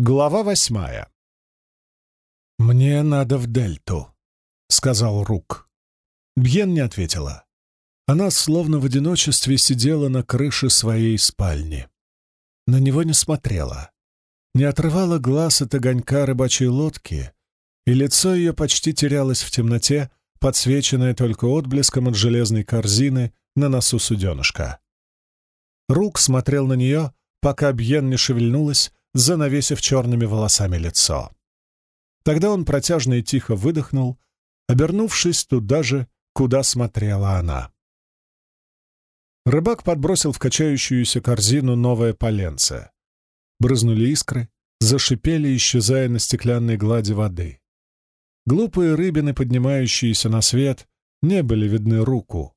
Глава восьмая. «Мне надо в дельту», — сказал Рук. Бьен не ответила. Она словно в одиночестве сидела на крыше своей спальни. На него не смотрела. Не отрывала глаз от огонька рыбачьей лодки, и лицо ее почти терялось в темноте, подсвеченное только отблеском от железной корзины на носу суденышка. Рук смотрел на нее, пока Бьен не шевельнулась, занавесив черными волосами лицо. Тогда он протяжно и тихо выдохнул, обернувшись туда же, куда смотрела она. Рыбак подбросил в качающуюся корзину новое поленце. Брызнули искры, зашипели, исчезая на стеклянной глади воды. Глупые рыбины, поднимающиеся на свет, не были видны руку.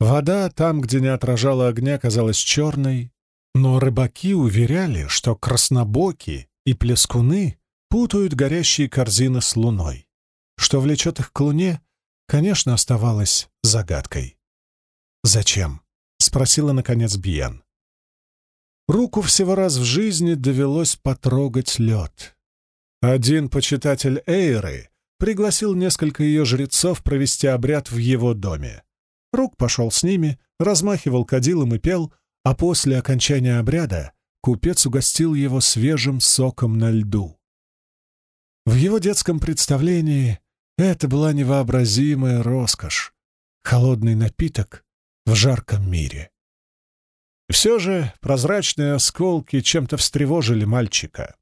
Вода, там, где не отражала огня, казалась черной но рыбаки уверяли, что краснобоки и плескуны путают горящие корзины с луной. Что влечет их к луне, конечно, оставалось загадкой. «Зачем?» — спросила, наконец, Бьен. Руку всего раз в жизни довелось потрогать лед. Один почитатель Эйры пригласил несколько ее жрецов провести обряд в его доме. Рук пошел с ними, размахивал кадилом и пел — а после окончания обряда купец угостил его свежим соком на льду. В его детском представлении это была невообразимая роскошь, холодный напиток в жарком мире. Все же прозрачные осколки чем-то встревожили мальчика.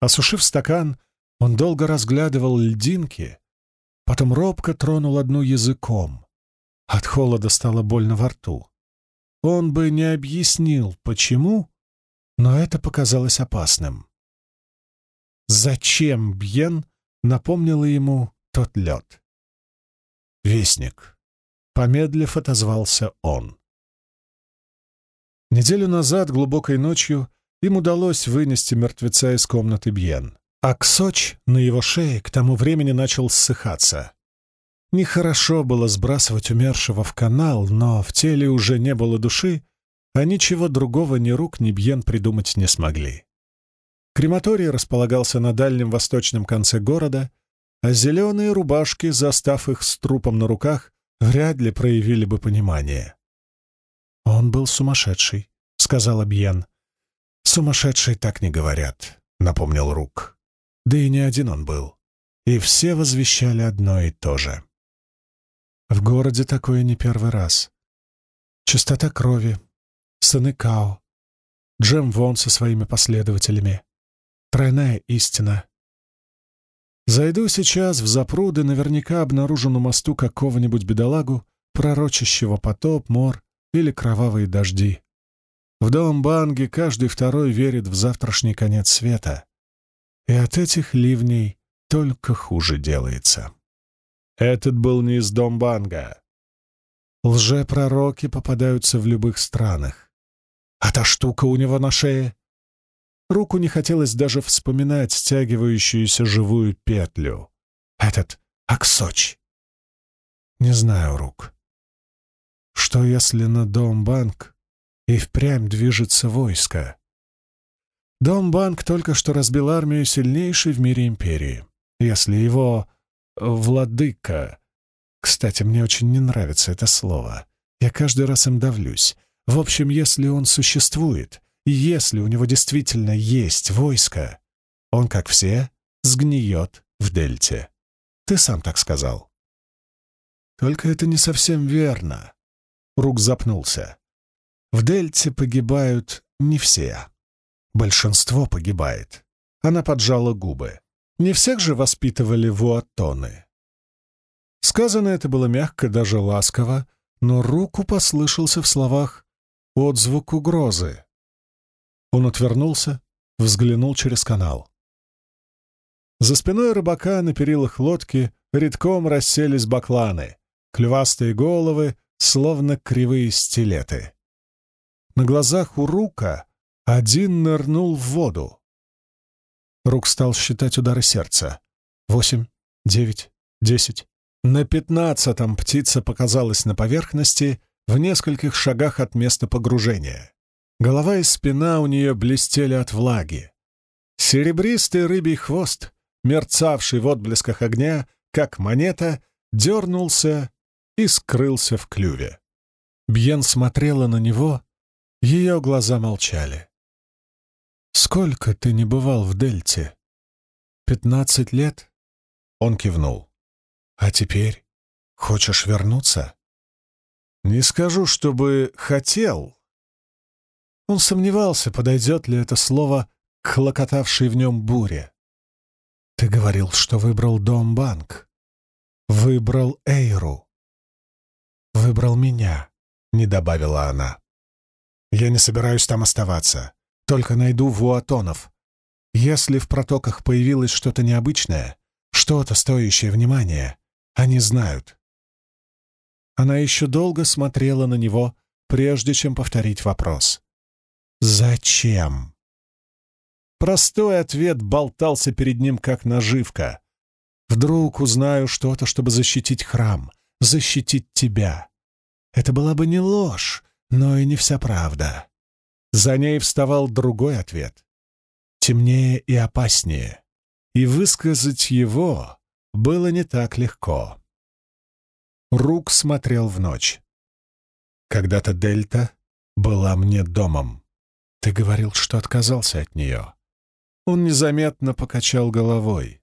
Осушив стакан, он долго разглядывал льдинки, потом робко тронул одну языком. От холода стало больно во рту. Он бы не объяснил, почему, но это показалось опасным. Зачем Бьен напомнила ему тот лед? «Вестник», — помедлив отозвался он. Неделю назад, глубокой ночью, им удалось вынести мертвеца из комнаты Бьен. А ксоч на его шее к тому времени начал ссыхаться. Нехорошо было сбрасывать умершего в канал, но в теле уже не было души, а ничего другого ни рук, ни бьен придумать не смогли. Крематорий располагался на дальнем восточном конце города, а зеленые рубашки, застав их с трупом на руках, вряд ли проявили бы понимание. «Он был сумасшедший», — сказала Бьен. «Сумасшедший так не говорят», — напомнил Рук. Да и не один он был. И все возвещали одно и то же. В городе такое не первый раз. Чистота крови, сыны Као, Джем Вон со своими последователями. Тройная истина. Зайду сейчас в запруды, наверняка обнаружу на мосту какого-нибудь бедолагу, пророчащего потоп, мор или кровавые дожди. В дом Банги каждый второй верит в завтрашний конец света. И от этих ливней только хуже делается. Этот был не из Домбанга. Лжепророки попадаются в любых странах. А та штука у него на шее? Руку не хотелось даже вспоминать стягивающуюся живую петлю. Этот Аксоч. Не знаю, Рук. Что, если на Домбанк и впрямь движется войско? Домбанк только что разбил армию сильнейшей в мире империи. Если его владыка. Кстати, мне очень не нравится это слово. Я каждый раз им давлюсь. В общем, если он существует, и если у него действительно есть войско, он, как все, сгниет в дельте. Ты сам так сказал. Только это не совсем верно. Рук запнулся. В дельте погибают не все. Большинство погибает. Она поджала губы. Не всех же воспитывали вуатоны. Сказано это было мягко, даже ласково, но руку послышался в словах отзвук угрозы. Он отвернулся, взглянул через канал. За спиной рыбака на перилах лодки редком расселись бакланы, клювастые головы, словно кривые стилеты. На глазах у Рука один нырнул в воду. Рук стал считать удары сердца. Восемь, девять, десять. На пятнадцатом птица показалась на поверхности в нескольких шагах от места погружения. Голова и спина у нее блестели от влаги. Серебристый рыбий хвост, мерцавший в отблесках огня, как монета, дернулся и скрылся в клюве. Бьен смотрела на него, ее глаза молчали. «Сколько ты не бывал в Дельте?» «Пятнадцать лет?» Он кивнул. «А теперь хочешь вернуться?» «Не скажу, чтобы хотел». Он сомневался, подойдет ли это слово к хлокотавшей в нем буре. «Ты говорил, что выбрал Дом-банк. Выбрал Эйру. Выбрал меня», — не добавила она. «Я не собираюсь там оставаться. Только найду вуатонов. Если в протоках появилось что-то необычное, что-то стоящее внимания, они знают». Она еще долго смотрела на него, прежде чем повторить вопрос. «Зачем?» Простой ответ болтался перед ним, как наживка. «Вдруг узнаю что-то, чтобы защитить храм, защитить тебя». Это была бы не ложь, но и не вся правда. За ней вставал другой ответ. Темнее и опаснее. И высказать его было не так легко. Рук смотрел в ночь. «Когда-то Дельта была мне домом. Ты говорил, что отказался от нее. Он незаметно покачал головой.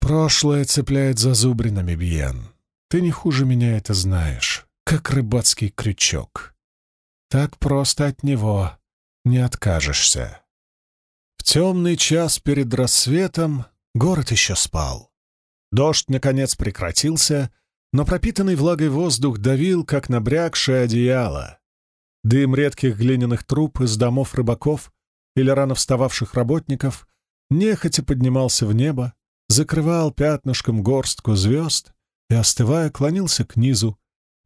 «Прошлое цепляет зазубринами, Бьен. Ты не хуже меня это знаешь, как рыбацкий крючок. Так просто от него не откажешься». В темный час перед рассветом город еще спал. Дождь, наконец, прекратился, но пропитанный влагой воздух давил, как набрякшее одеяло. Дым редких глиняных труб из домов рыбаков или рано встававших работников, нехотя поднимался в небо, закрывал пятнышком горстку звезд и, остывая, клонился к низу,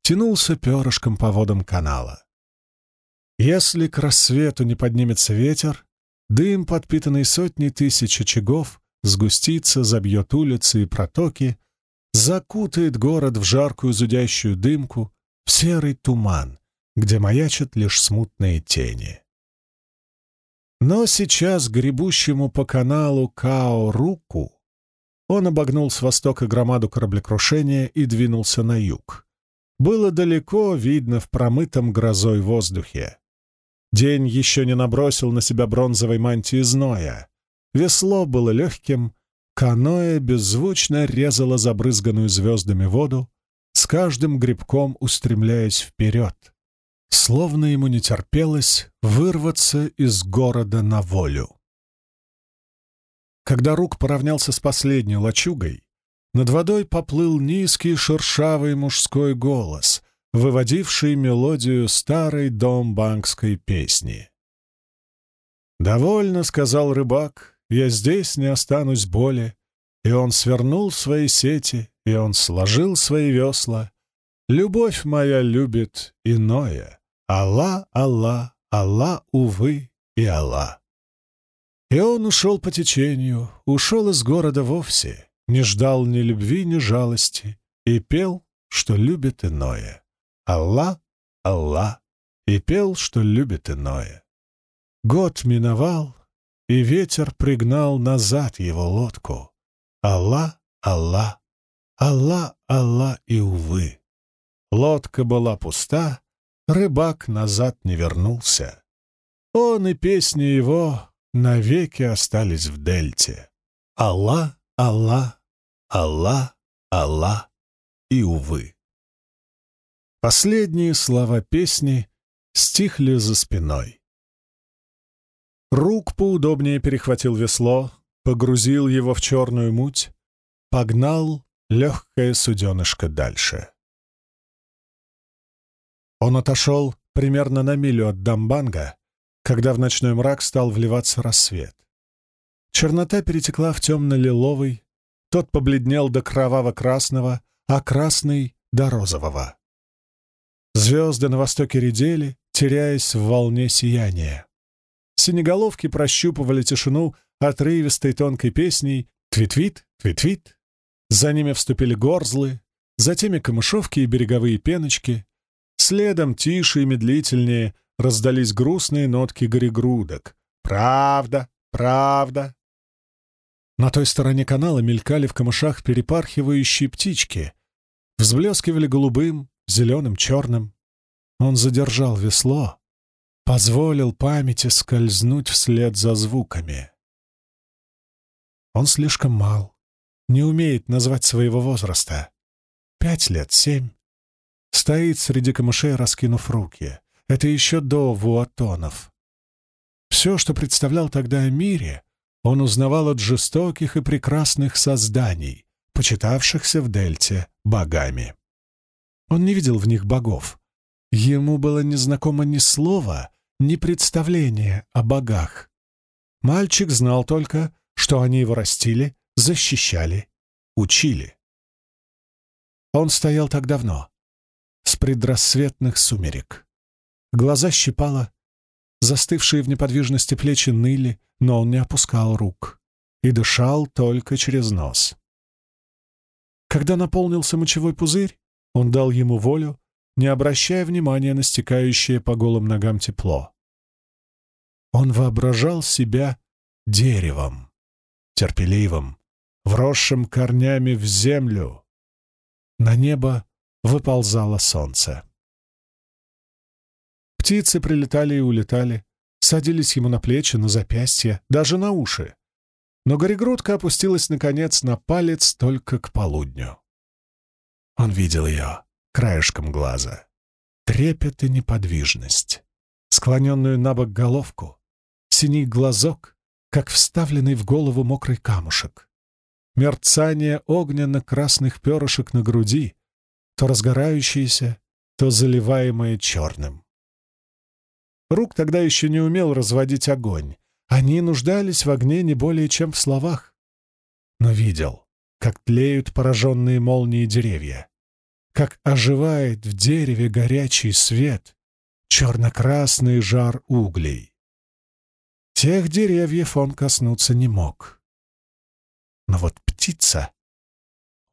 тянулся перышком по водам канала. Если к рассвету не поднимется ветер, дым, подпитанный сотней тысяч очагов, сгустится, забьет улицы и протоки, закутает город в жаркую зудящую дымку, в серый туман, где маячат лишь смутные тени. Но сейчас гребущему по каналу Као-Руку он обогнул с востока громаду кораблекрушения и двинулся на юг. Было далеко видно в промытом грозой воздухе. День еще не набросил на себя бронзовой мантии зноя. Весло было легким, каноэ беззвучно резало забрызганную звездами воду, с каждым грибком устремляясь вперед словно ему не терпелось вырваться из города на волю. Когда Рук поравнялся с последней лачугой, над водой поплыл низкий шершавый мужской голос, выводивший мелодию старой дом-банкской песни. «Довольно», — сказал рыбак, — «я здесь не останусь более». И он свернул свои сети, и он сложил свои весла. Любовь моя любит иное. Алла, Алла, Алла, увы и Алла. И он ушел по течению, ушел из города вовсе, не ждал ни любви, ни жалости, и пел, что любит иное. Алла, Алла, и пел, что любит иное. Год миновал, и ветер пригнал назад его лодку. Алла, Алла, Алла, Алла и увы. Лодка была пуста, рыбак назад не вернулся. Он и песни его навеки остались в дельте. Алла, Алла, Алла, Алла и увы. Последние слова песни стихли за спиной. Рук поудобнее перехватил весло, погрузил его в черную муть, погнал легкое суденышко дальше. Он отошел примерно на милю от Дамбанга, когда в ночной мрак стал вливаться рассвет. Чернота перетекла в темно-лиловый, тот побледнел до кроваво-красного, а красный — до розового. Звезды на востоке редели, теряясь в волне сияния. Синеголовки прощупывали тишину отрывистой тонкой песней «Твит-твит, твит-твит». За ними вступили горзлы, затем и камышовки и береговые пеночки, Следом, тише и медлительнее, раздались грустные нотки горегрудок. «Правда! правда. На той стороне канала мелькали в камышах перепархивающие птички, взблескивали голубым, зеленым, черным. Он задержал весло, позволил памяти скользнуть вслед за звуками. Он слишком мал, не умеет назвать своего возраста. Пять лет, семь. Стоит среди камышей, раскинув руки. Это еще до вуатонов. Все, что представлял тогда о мире, он узнавал от жестоких и прекрасных созданий, почитавшихся в Дельте богами. Он не видел в них богов. Ему было незнакомо ни слова, ни представления о богах. Мальчик знал только, что они его растили, защищали, учили. Он стоял так давно, с предрассветных сумерек. Глаза щипало, застывшие в неподвижности плечи ныли, но он не опускал рук и дышал только через нос. Когда наполнился мочевой пузырь, он дал ему волю, не обращая внимания на стекающее по голым ногам тепло. Он воображал себя деревом, терпеливым, вросшим корнями в землю. На небо выползало солнце. Птицы прилетали и улетали, садились ему на плечи, на запястья, даже на уши. Но горегрудка опустилась, наконец, на палец только к полудню. Он видел ее краешком глаза. Трепет и неподвижность, склоненную на бок головку, синий глазок, как вставленный в голову мокрый камушек, мерцание огненно-красных перышек на груди, то разгорающиеся, то заливаемые черным. Рук тогда еще не умел разводить огонь. Они нуждались в огне не более чем в словах. Но видел, как тлеют пораженные молнии деревья, как оживает в дереве горячий свет, черно-красный жар углей. Тех деревьев он коснуться не мог. Но вот птица...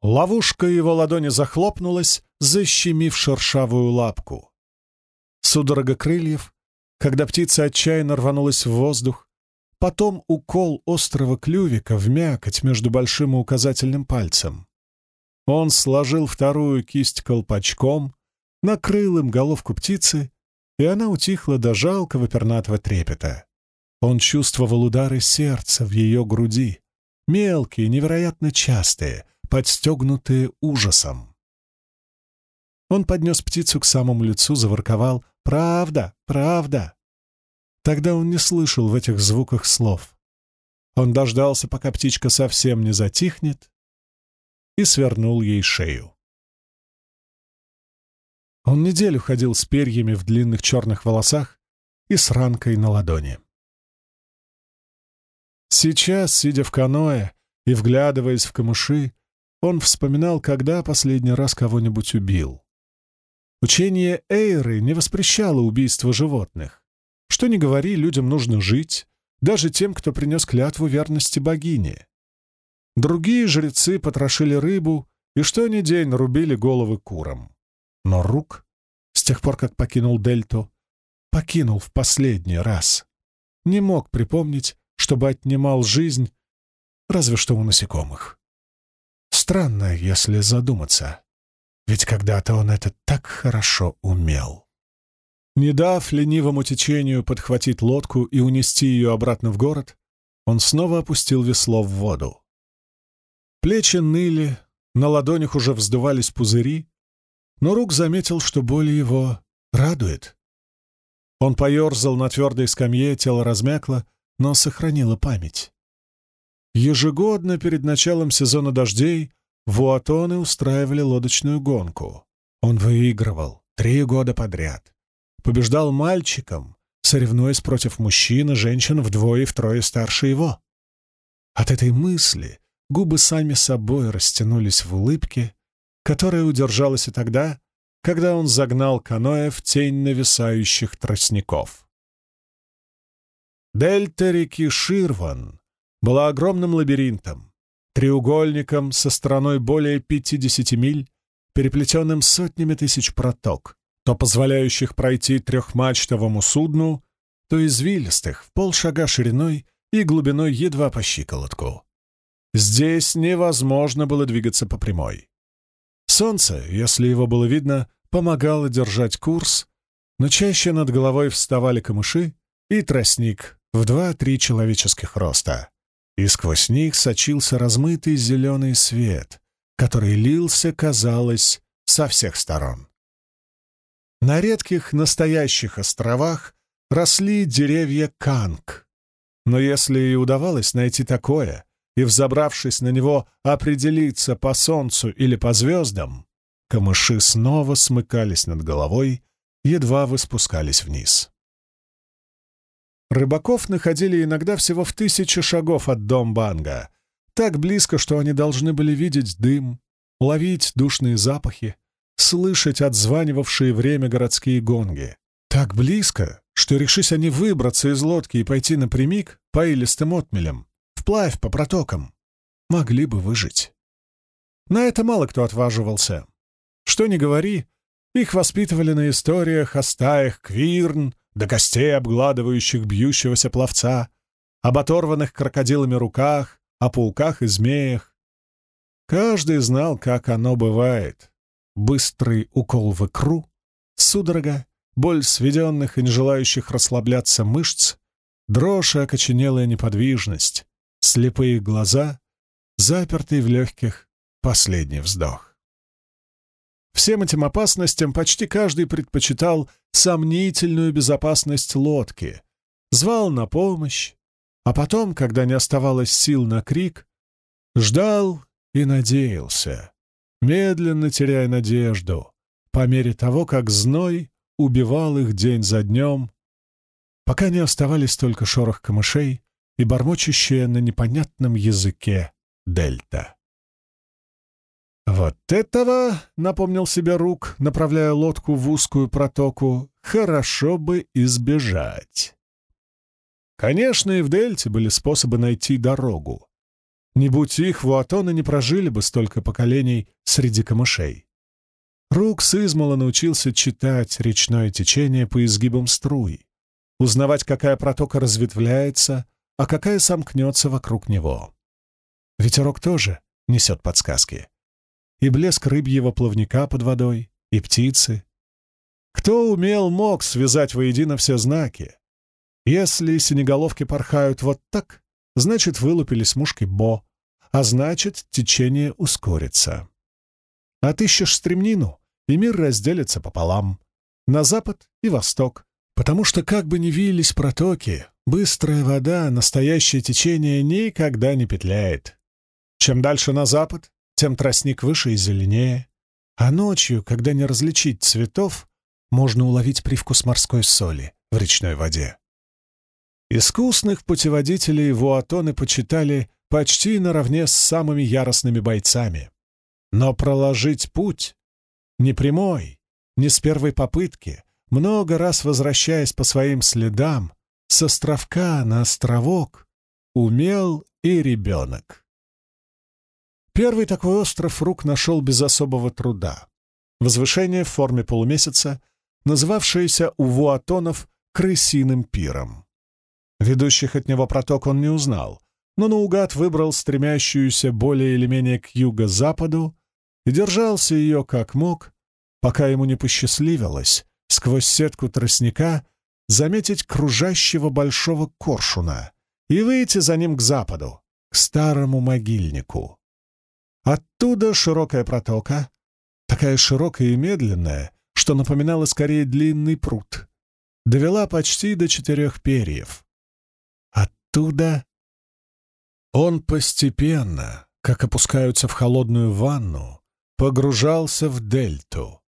Ловушка его ладони захлопнулась, защемив шершавую лапку. Судорога крыльев, когда птица отчаянно рванулась в воздух, потом укол острого клювика в мякоть между большим и указательным пальцем. Он сложил вторую кисть колпачком, накрыл им головку птицы, и она утихла до жалкого пернатого трепета. Он чувствовал удары сердца в ее груди, мелкие, невероятно частые, подстегнутые ужасом. Он поднес птицу к самому лицу, заворковал «Правда! Правда!». Тогда он не слышал в этих звуках слов. Он дождался, пока птичка совсем не затихнет, и свернул ей шею. Он неделю ходил с перьями в длинных черных волосах и с ранкой на ладони. Сейчас, сидя в каное и вглядываясь в камыши, он вспоминал, когда последний раз кого-нибудь убил. Учение Эйры не воспрещало убийство животных. Что ни говори, людям нужно жить, даже тем, кто принес клятву верности богине. Другие жрецы потрошили рыбу и что ни день рубили головы курам. Но Рук, с тех пор, как покинул Дельту, покинул в последний раз. Не мог припомнить, чтобы отнимал жизнь, разве что у насекомых. Странно, если задуматься. Ведь когда-то он это так хорошо умел. Не дав ленивому течению подхватить лодку и унести ее обратно в город, он снова опустил весло в воду. Плечи ныли, на ладонях уже вздувались пузыри, но Рук заметил, что боль его радует. Он поерзал на твердой скамье, тело размякло, но сохранило память. Ежегодно перед началом сезона дождей Вуатоны устраивали лодочную гонку. Он выигрывал три года подряд. Побеждал мальчиком, соревнуясь против мужчин и женщин вдвое и втрое старше его. От этой мысли губы сами собой растянулись в улыбке, которая удержалась и тогда, когда он загнал каноэ в тень нависающих тростников. Дельта реки Ширван была огромным лабиринтом, треугольником со стороной более 50 миль, переплетенным сотнями тысяч проток, то позволяющих пройти трехмачтовому судну, то извилистых, в полшага шириной и глубиной едва по щиколотку. Здесь невозможно было двигаться по прямой. Солнце, если его было видно, помогало держать курс, но чаще над головой вставали камыши и тростник в два-три человеческих роста, и сквозь них сочился размытый зеленый свет, который лился, казалось, со всех сторон. На редких настоящих островах росли деревья канг, но если и удавалось найти такое и, взобравшись на него, определиться по солнцу или по звездам, камыши снова смыкались над головой, едва вы спускались вниз. Рыбаков находили иногда всего в тысячи шагов от дом Банга, так близко, что они должны были видеть дым, ловить душные запахи, слышать отзванивавшие время городские гонги. Так близко, что, решись они выбраться из лодки и пойти напрямик по илистым отмелям, вплавь по протокам, могли бы выжить. На это мало кто отваживался. Что ни говори, их воспитывали на историях о стаях квирн, до костей обгладывающих бьющегося пловца, об оторванных крокодилами руках, о пауках и змеях. Каждый знал, как оно бывает. Быстрый укол в икру, судорога, боль сведенных и не желающих расслабляться мышц, дрожь и окоченелая неподвижность, слепые глаза, запертый в легких последний вздох. Всем этим опасностям почти каждый предпочитал сомнительную безопасность лодки, звал на помощь, а потом, когда не оставалось сил на крик, ждал и надеялся, медленно теряя надежду, по мере того, как зной убивал их день за днем, пока не оставались только шорох камышей и бормочущая на непонятном языке дельта. «Вот этого, — напомнил себе Рук, направляя лодку в узкую протоку, — хорошо бы избежать». Конечно, и в Дельте были способы найти дорогу. Не будь их, вуатоны не прожили бы столько поколений среди камышей. Рук с измала научился читать речное течение по изгибам струй, узнавать, какая протока разветвляется, а какая сомкнется вокруг него. Ветерок тоже несет подсказки и блеск рыбьего плавника под водой, и птицы. Кто умел, мог связать воедино все знаки. Если синеголовки порхают вот так, значит, вылупились мушки Бо, а значит, течение ускорится. Отыщешь стремнину, и мир разделится пополам, на запад и восток, потому что как бы ни вились протоки, быстрая вода, настоящее течение никогда не петляет. Чем дальше на запад, тем тростник выше и зеленее, а ночью, когда не различить цветов, можно уловить привкус морской соли в речной воде. Искусных путеводителей вуатоны почитали почти наравне с самыми яростными бойцами. Но проложить путь не прямой, не с первой попытки, много раз возвращаясь по своим следам, с островка на островок, умел и ребенок. Первый такой остров Рук нашел без особого труда. Возвышение в форме полумесяца, называвшееся у вуатонов крысиным пиром. Ведущих от него проток он не узнал, но наугад выбрал стремящуюся более или менее к юго-западу и держался ее как мог, пока ему не посчастливилось сквозь сетку тростника заметить кружащего большого коршуна и выйти за ним к западу, к старому могильнику. Оттуда широкая протока, такая широкая и медленная, что напоминала скорее длинный пруд, довела почти до четырех перьев. Оттуда он постепенно, как опускаются в холодную ванну, погружался в дельту,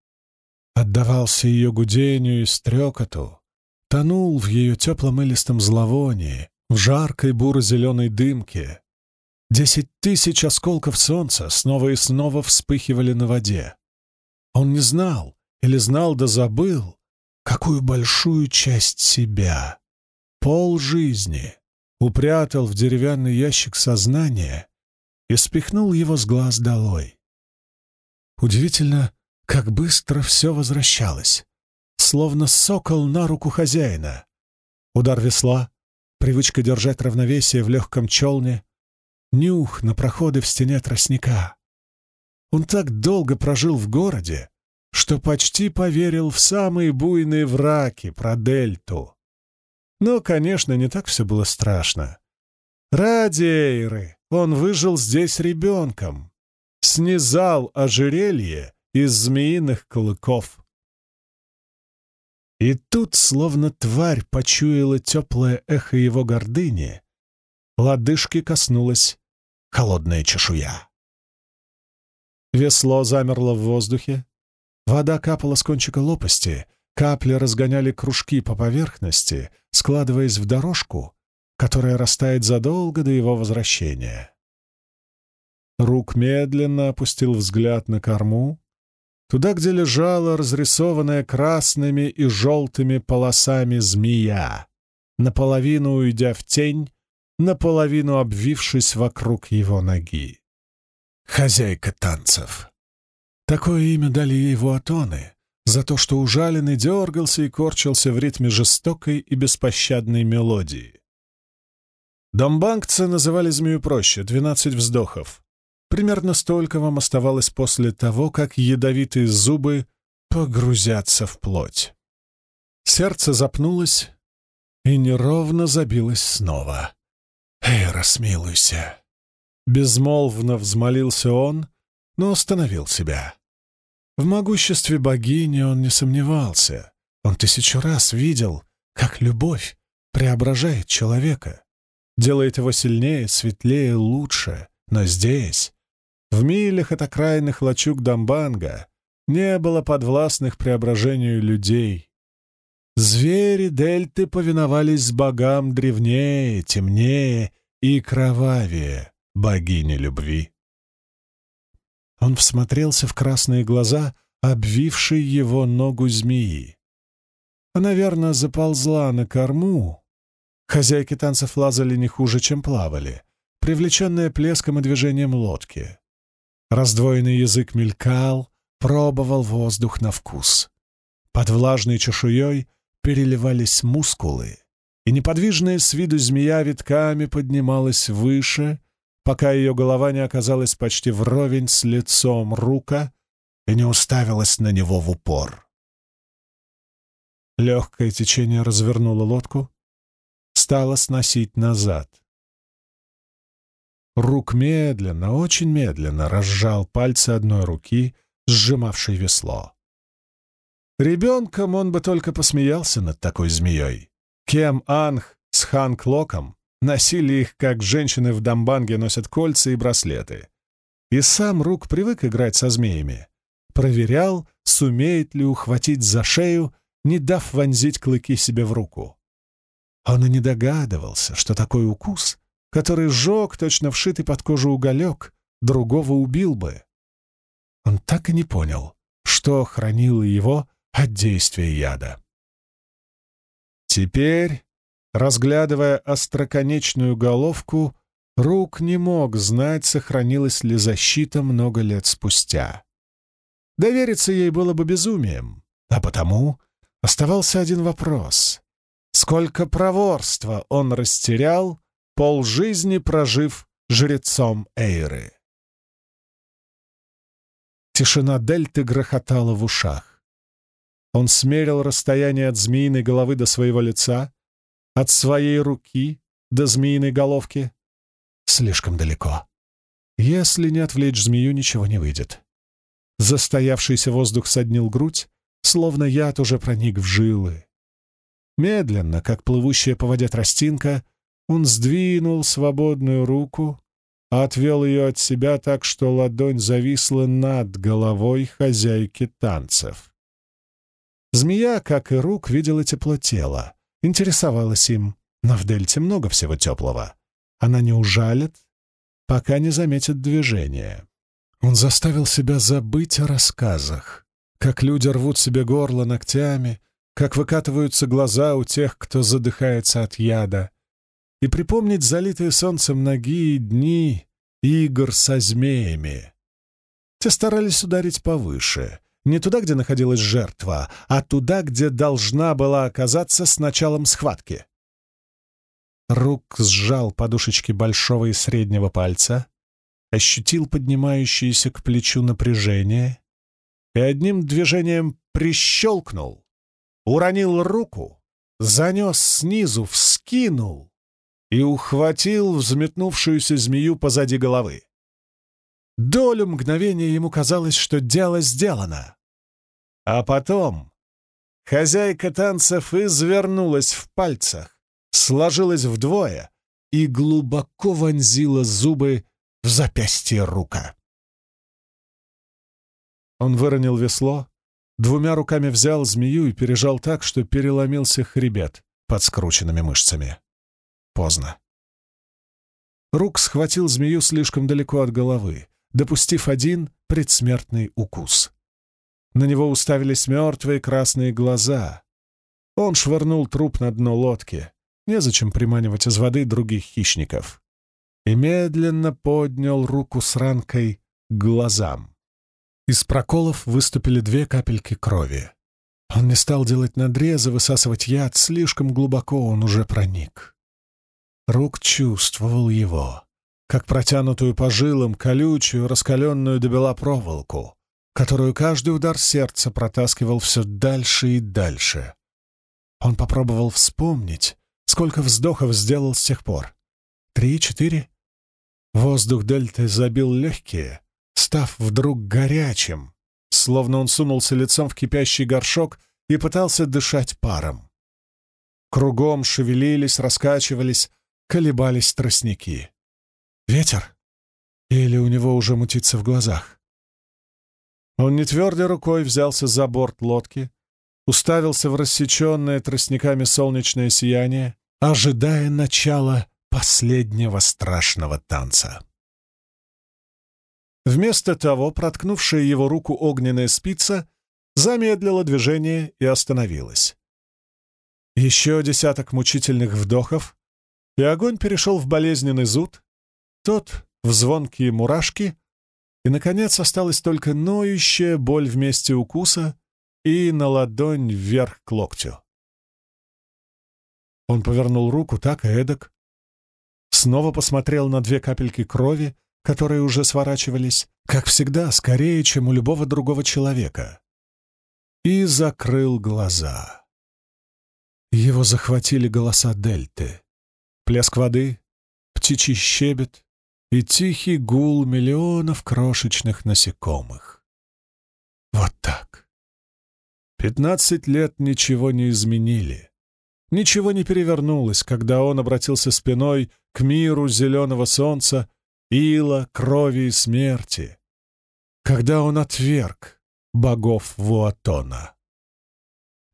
отдавался ее гудению и стрекоту, тонул в ее теплом илистом зловонии, в жаркой буро-зеленой дымке, Десять тысяч осколков солнца снова и снова вспыхивали на воде. Он не знал или знал да забыл, какую большую часть себя, пол жизни, упрятал в деревянный ящик сознания и спихнул его с глаз долой. Удивительно, как быстро все возвращалось, словно сокол на руку хозяина. Удар весла, привычка держать равновесие в легком челне, нюх на проходы в стене тростника. Он так долго прожил в городе, что почти поверил в самые буйные враки про дельту. Но, конечно, не так все было страшно. Ради Эйры он выжил здесь ребенком, снизал ожерелье из змеиных клыков. И тут, словно тварь, почуяла теплое эхо его гордыни, лодыжки коснулась холодная чешуя. Весло замерло в воздухе, вода капала с кончика лопасти, капли разгоняли кружки по поверхности, складываясь в дорожку, которая растает задолго до его возвращения. Рук медленно опустил взгляд на корму, туда, где лежала разрисованная красными и желтыми полосами змея, наполовину уйдя в тень, наполовину обвившись вокруг его ноги. Хозяйка танцев. Такое имя дали ей вуатоны за то, что ужаленный дергался и корчился в ритме жестокой и беспощадной мелодии. Домбангцы называли змею проще — двенадцать вздохов. Примерно столько вам оставалось после того, как ядовитые зубы погрузятся в плоть. Сердце запнулось и неровно забилось снова. «Эйра, смилуйся!» Безмолвно взмолился он, но остановил себя. В могуществе богини он не сомневался. Он тысячу раз видел, как любовь преображает человека, делает его сильнее, светлее, лучше. Но здесь, в милях от окраинных лачуг Дамбанга не было подвластных преображению людей. Звери дельты повиновались богам древнее, темнее и кровавее богини любви. Он всмотрелся в красные глаза, обвившие его ногу змеи. Она, верно, заползла на корму. Хозяйки танцев лазали не хуже, чем плавали, привлеченные плеском и движением лодки. Раздвоенный язык мелькал, пробовал воздух на вкус. Под влажной чешуей переливались мускулы, и неподвижная с виду змея витками поднималась выше, пока ее голова не оказалась почти вровень с лицом рука и не уставилась на него в упор. Легкое течение развернуло лодку, стало сносить назад. Рук медленно, очень медленно разжал пальцы одной руки, сжимавшей весло. Ребенком он бы только посмеялся над такой змеей. Кем Анх с Хан Клоком носили их, как женщины в Дамбанге носят кольца и браслеты. И сам Рук привык играть со змеями. Проверял, сумеет ли ухватить за шею, не дав вонзить клыки себе в руку. Он и не догадывался, что такой укус который сжег точно вшитый под кожу уголек, другого убил бы. Он так и не понял, что хранило его от действия яда. Теперь, разглядывая остроконечную головку, Рук не мог знать, сохранилась ли защита много лет спустя. Довериться ей было бы безумием, а потому оставался один вопрос. Сколько проворства он растерял, полжизни прожив жрецом Эйры. Тишина дельты грохотала в ушах. Он смерил расстояние от змеиной головы до своего лица, от своей руки до змеиной головки. Слишком далеко. Если не отвлечь змею, ничего не выйдет. Застоявшийся воздух соднил грудь, словно яд уже проник в жилы. Медленно, как плывущая по воде тростинка, он сдвинул свободную руку, отвел ее от себя так, что ладонь зависла над головой хозяйки танцев. Змея, как и рук, видела тепло тела, интересовалась им, но в дельте много всего теплого. Она не ужалит, пока не заметит движения. Он заставил себя забыть о рассказах, как люди рвут себе горло ногтями, как выкатываются глаза у тех, кто задыхается от яда, и припомнить залитые солнцем ноги и дни игр со змеями. Те старались ударить повыше, не туда, где находилась жертва, а туда, где должна была оказаться с началом схватки. Рук сжал подушечки большого и среднего пальца, ощутил поднимающееся к плечу напряжение и одним движением прищелкнул, уронил руку, занес снизу, вскинул и ухватил взметнувшуюся змею позади головы. Долю мгновения ему казалось, что дело сделано. А потом хозяйка танцев извернулась в пальцах, сложилась вдвое и глубоко вонзила зубы в запястье рука. Он выронил весло, двумя руками взял змею и пережал так, что переломился хребет под скрученными мышцами. Поздно. Рук схватил змею слишком далеко от головы, допустив один предсмертный укус. На него уставились мертвые красные глаза. Он швырнул труп на дно лодки. Незачем приманивать из воды других хищников. И медленно поднял руку с ранкой к глазам. Из проколов выступили две капельки крови. Он не стал делать надрезы, высасывать яд, слишком глубоко он уже проник. Рук чувствовал его как протянутую по жилам колючую, раскаленную до бела проволоку, которую каждый удар сердца протаскивал все дальше и дальше. Он попробовал вспомнить, сколько вздохов сделал с тех пор. Три, четыре? Воздух дельты забил легкие, став вдруг горячим, словно он сунулся лицом в кипящий горшок и пытался дышать паром. Кругом шевелились, раскачивались, колебались тростники. Ветер? Или у него уже мутится в глазах? Он нетвердой рукой взялся за борт лодки, уставился в рассеченное тростниками солнечное сияние, ожидая начала последнего страшного танца. Вместо того, проткнувшая его руку огненная спица замедлила движение и остановилась. Еще десяток мучительных вдохов, и огонь перешел в болезненный зуд, тот в звонкие мурашки, и, наконец, осталась только ноющая боль вместе укуса и на ладонь вверх к локтю. Он повернул руку так и эдак, снова посмотрел на две капельки крови, которые уже сворачивались, как всегда, скорее, чем у любого другого человека, и закрыл глаза. Его захватили голоса дельты. Плеск воды, птичий щебет, и тихий гул миллионов крошечных насекомых. Вот так. Пятнадцать лет ничего не изменили. Ничего не перевернулось, когда он обратился спиной к миру зеленого солнца, ила, крови и смерти. Когда он отверг богов Вуатона.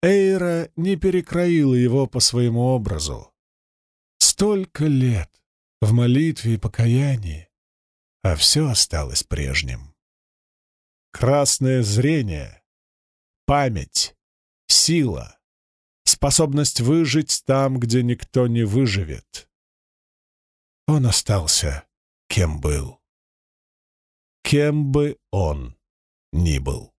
Эйра не перекроила его по своему образу. Столько лет в молитве и покаянии, а все осталось прежним. Красное зрение, память, сила, способность выжить там, где никто не выживет. Он остался, кем был. Кем бы он ни был.